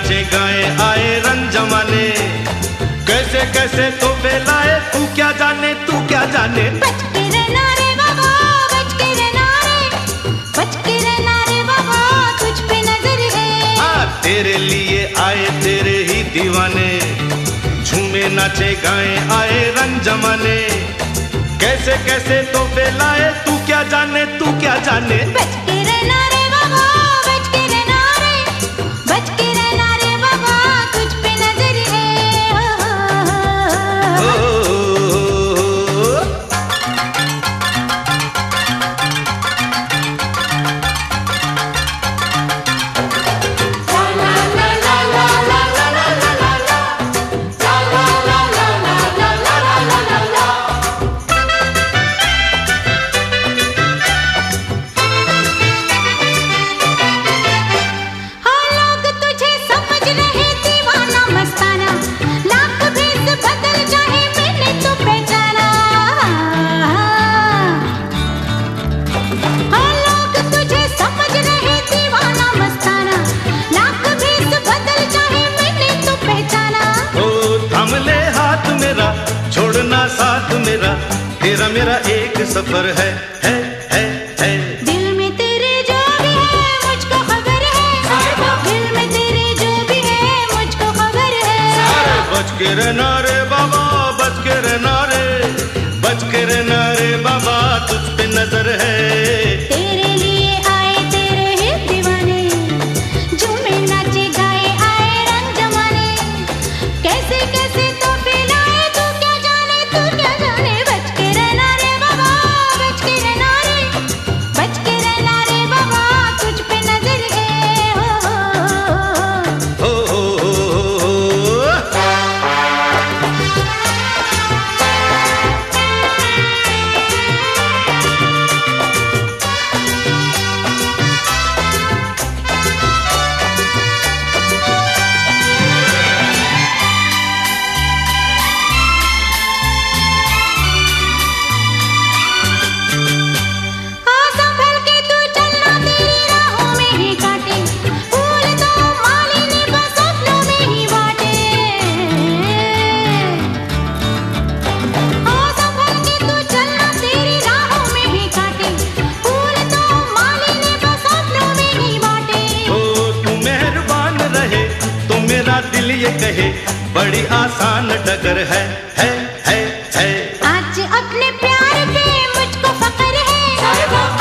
नाचे गाए आए रंग जमाने। कैसे कैसे तो लाए तू क्या जाने तू क्या जाने? हाँ, तेरे लिए आए तेरे ही दीवाने। झूमे नाचे गाए आए रंग जमाने। कैसे कैसे तो लाए तू क्या जाने तू क्या जाने? बच्चे मेरा एक सफ़र है है है है। दिल में तेरे जो भी है मुझको खबर है। दिल में तेरे जो भी है मुझको खबर है। बच के रहना रे बाबा बच के रहना रे बच के रहना रे बाबा। कहे बड़ी आसान डगर है है है है। आज अपने प्यार पे मुझको फकर है।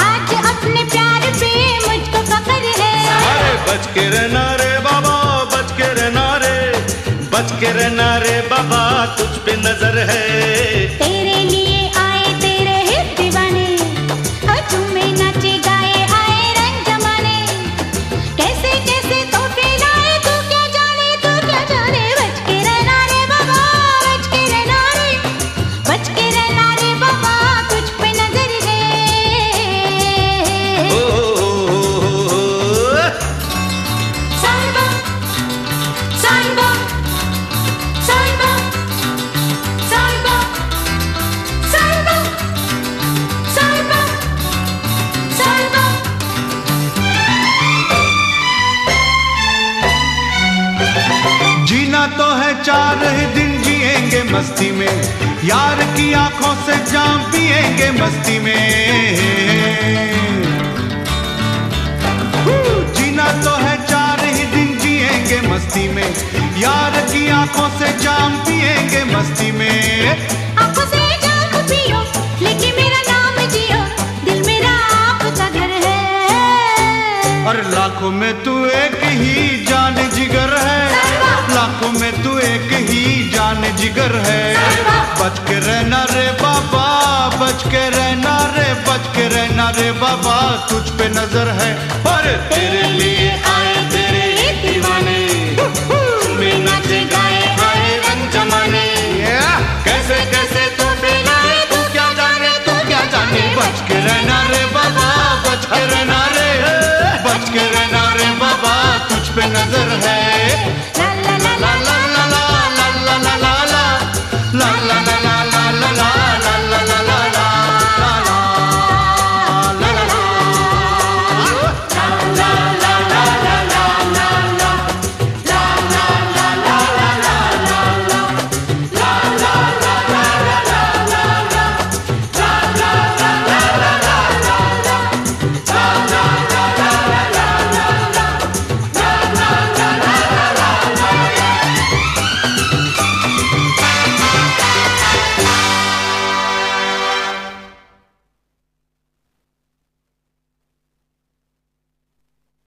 आज अपने प्यार पे मुझको फकर है। अरे बच के रहना रे बाबा बच के रहना रे। बच के रहना रे बाबा तुझ पे तो है चार ही दिन जिएँगे मस्ती में। यार की आँखों से जाम पिएँगे मस्ती में। जीना तो है चार ही दिन जिएँगे मस्ती में। यार की आँखों से जाम पिएँगे मस्ती में। आँखों से जाम पियो लेके मेरा नाम जियो। दिल मेरा आपका घर है। और लाखों में तू एक ही ही जान जिगर है। बच के रहना रे बाबा, बच के रहना रे, बच के रहना रे बाबा, तुझ पे नज़र है। पर तेरे लिए